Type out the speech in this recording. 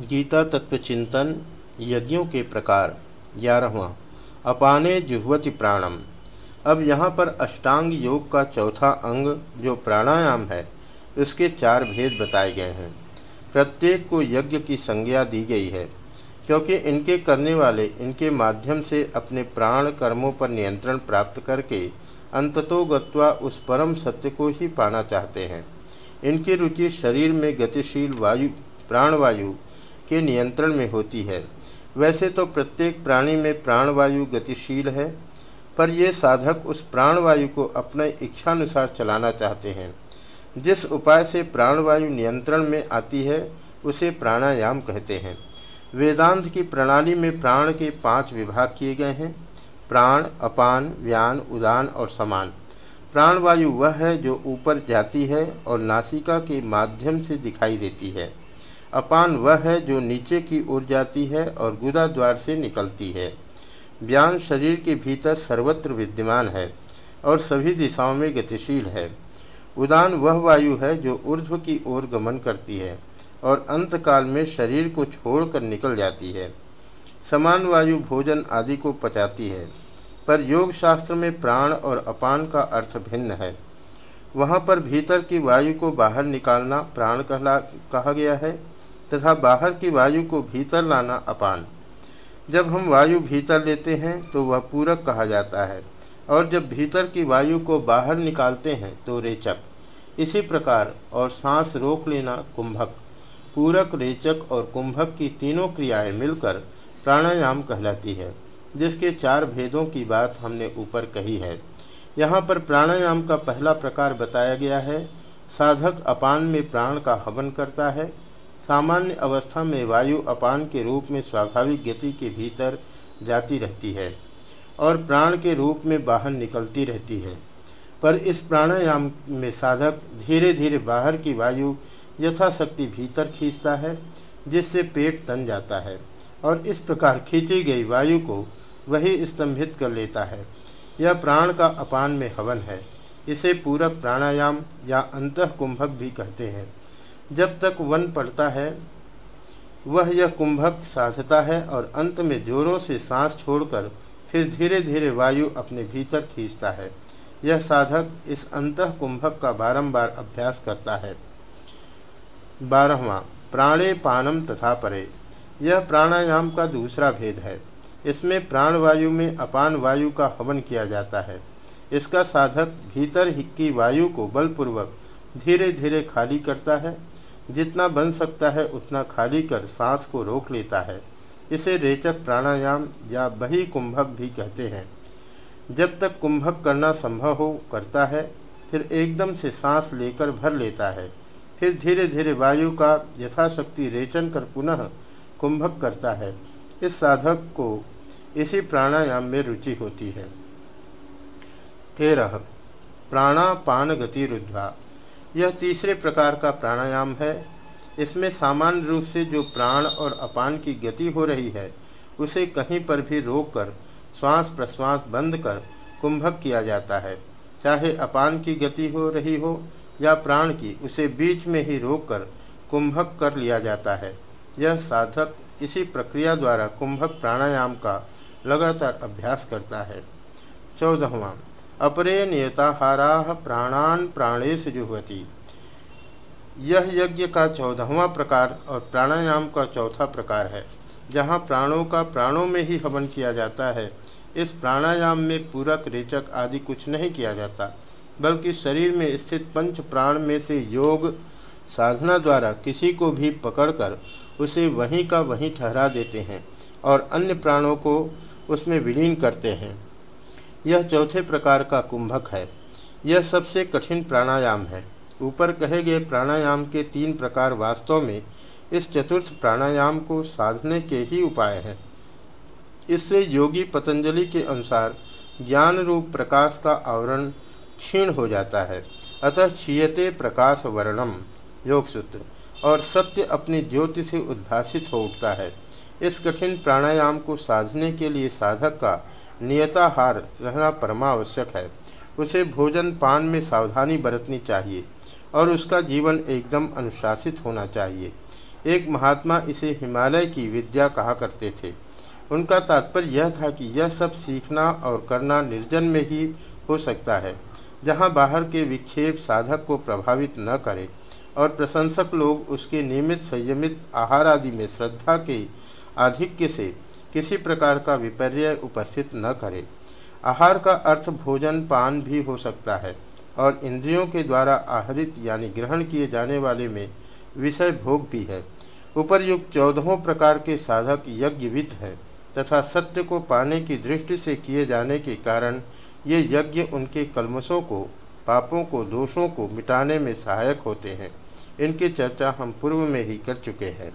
गीता तत्व चिंतन यज्ञों के प्रकार ग्यारहवा, अपाने जुहवति प्राणम। अब यहाँ पर अष्टांग योग का चौथा अंग जो प्राणायाम है, उसके चार भेद बताए गए हैं। प्रत्येक को यज्ञ की संज्ञा दी गई है, क्योंकि इनके करने वाले इनके माध्यम से अपने प्राण कर्मों पर नियंत्रण प्राप्त करके अंततोगत्वा उस परम सत्य को ही पाना चाहते हैं। इनकी रुचि शरीर में गतिशील वायु, प्राणवायु के नियंत्रण में होती है। वैसे तो प्रत्येक प्राणी में प्राणवायु गतिशील है, पर ये साधक उस प्राणवायु को अपने इच्छानुसार चलाना चाहते हैं। जिस उपाय से प्राणवायु नियंत्रण में आती है, उसे प्राणायाम कहते हैं। वेदांत की प्रणाली में प्राण के पाँच विभाग किए गए हैं। प्राण, अपान, व्यान, उदान और समान। प्राणवायु वह है जो ऊपर जाती है और नासिका के माध्यम से दिखाई देती है। अपान वह है जो नीचे की ओर जाती है और गुदा द्वार से निकलती है। व्यान शरीर के भीतर सर्वत्र विद्यमान है और सभी दिशाओं में गतिशील है। उदान वह वायु है जो ऊर्ध्व की ओर गमन करती है और अंतकाल में शरीर को छोड़कर निकल जाती है। समान वायु भोजन आदि को पचाती है, पर योग शास्त्र में प्राण और अपान का अर्थ भिन्न है। वहाँ पर भीतर की वायु को बाहर निकालना प्राण कहला, कहा गया है। तथा बाहर की वायु को भीतर लाना अपान। जब हम वायु भीतर लेते हैं तो वह पूरक कहा जाता है। और जब भीतर की वायु को बाहर निकालते हैं तो रेचक। इसी प्रकार, और सांस रोक लेना कुंभक। पूरक, रेचक और कुंभक की तीनों क्रियाएँ मिलकर प्राणायाम कहलाती है, जिसके चार भेदों की बात हमने ऊपर कही है। यहाँ पर प्राणायाम का पहला प्रकार बताया गया है। साधक अपान में प्राण का हवन करता है सामान्य अवस्था में वायु अपान के रूप में स्वाभाविक गति के भीतर जाती रहती है और प्राण के रूप में बाहर निकलती रहती है। पर इस प्राणायाम में साधक धीरे धीरे बाहर की वायु यथाशक्ति भीतर खींचता है, जिससे पेट तन जाता है और इस प्रकार खींची गई वायु को वही स्तंभित कर लेता है। यह प्राण का अपान में हवन है। इसे पूरक प्राणायाम या अंतः कुंभक भी कहते हैं। जब तक वन पड़ता है, वह यह कुंभक साधता है और अंत में जोरों से सांस छोड़कर फिर धीरे धीरे वायु अपने भीतर खींचता है। यह साधक इस अंत कुंभक का बारंबार अभ्यास करता है। बारहवा, प्राणे पानम तथा परे। यह प्राणायाम का दूसरा भेद है। इसमें प्राणवायु में अपान वायु का हवन किया जाता है। इसका साधक भीतर हिक्की वायु को बलपूर्वक धीरे धीरे खाली करता है जितना बन सकता है उतना खाली कर सांस को रोक लेता है। इसे रेचक प्राणायाम या बही कुंभक भी कहते हैं। जब तक कुंभक करना संभव हो, करता है, फिर एकदम से सांस लेकर भर लेता है। फिर धीरे धीरे वायु का यथाशक्ति रेचन कर पुनः कुंभक करता है। इस साधक को इसी प्राणायाम में रुचि होती है। तेरह प्राणापान गति रुद्धा यह तीसरे प्रकार का प्राणायाम है। इसमें सामान्य रूप से जो प्राण और अपान की गति हो रही है, उसे कहीं पर भी रोककर श्वास प्रश्वास बंद कर कुंभक किया जाता है। चाहे अपान की गति हो रही हो या प्राण की, उसे बीच में ही रोककर कुंभक कर लिया जाता है। यह साधक इसी प्रक्रिया द्वारा कुंभक प्राणायाम का लगातार अभ्यास करता है। चौदहवा अपरे नियताहारा प्राणान प्राणेश जुहवती। यह यज्ञ का चौदहवा प्रकार और प्राणायाम का चौथा प्रकार है, जहाँ प्राणों का प्राणों में ही हवन किया जाता है। इस प्राणायाम में पूरक, रेचक आदि कुछ नहीं किया जाता, बल्कि शरीर में स्थित पंच प्राण में से योग साधना द्वारा किसी को भी पकड़कर उसे वहीं का वहीं ठहरा देते हैं और अन्य प्राणों को उसमें विलीन करते हैं। यह चौथे प्रकार का कुंभक है। यह सबसे कठिन प्राणायाम है। ऊपर कहे गए प्राणायाम के तीन प्रकार वास्तव में इस चतुर्थ प्राणायाम को साधने के ही उपाय हैं। इससे योगी पतंजलि के अनुसार ज्ञान रूप प्रकाश का आवरण क्षीण हो जाता है। अतः क्षीयते प्रकाश वर्णम, योग सूत्र, और सत्य अपनी ज्योति से उद्भासित हो उठता है। इस कठिन प्राणायाम को साधने के लिए साधक का नियताहार रहना परमावश्यक है। उसे भोजन पान में सावधानी बरतनी चाहिए और उसका जीवन एकदम अनुशासित होना चाहिए। एक महात्मा इसे हिमालय की विद्या कहा करते थे। उनका तात्पर्य यह था कि यह सब सीखना और करना निर्जन में ही हो सकता है, जहाँ बाहर के विक्षेप साधक को प्रभावित न करे और प्रशंसक लोग उसके नियमित संयमित आहार आदि में श्रद्धा के आधिक्य से किसी प्रकार का विपर्य उपस्थित न करे। आहार का अर्थ भोजन, पान भी हो सकता है और इंद्रियों के द्वारा आहरित यानी ग्रहण किए जाने वाले में विषय भोग भी है। उपरयुक्त चौदहों प्रकार के साधक यज्ञवित है तथा सत्य को पाने की दृष्टि से किए जाने के कारण ये यज्ञ उनके कलमशों को, पापों को, दोषों को मिटाने में सहायक होते हैं। इनकी चर्चा हम पूर्व में ही कर चुके हैं।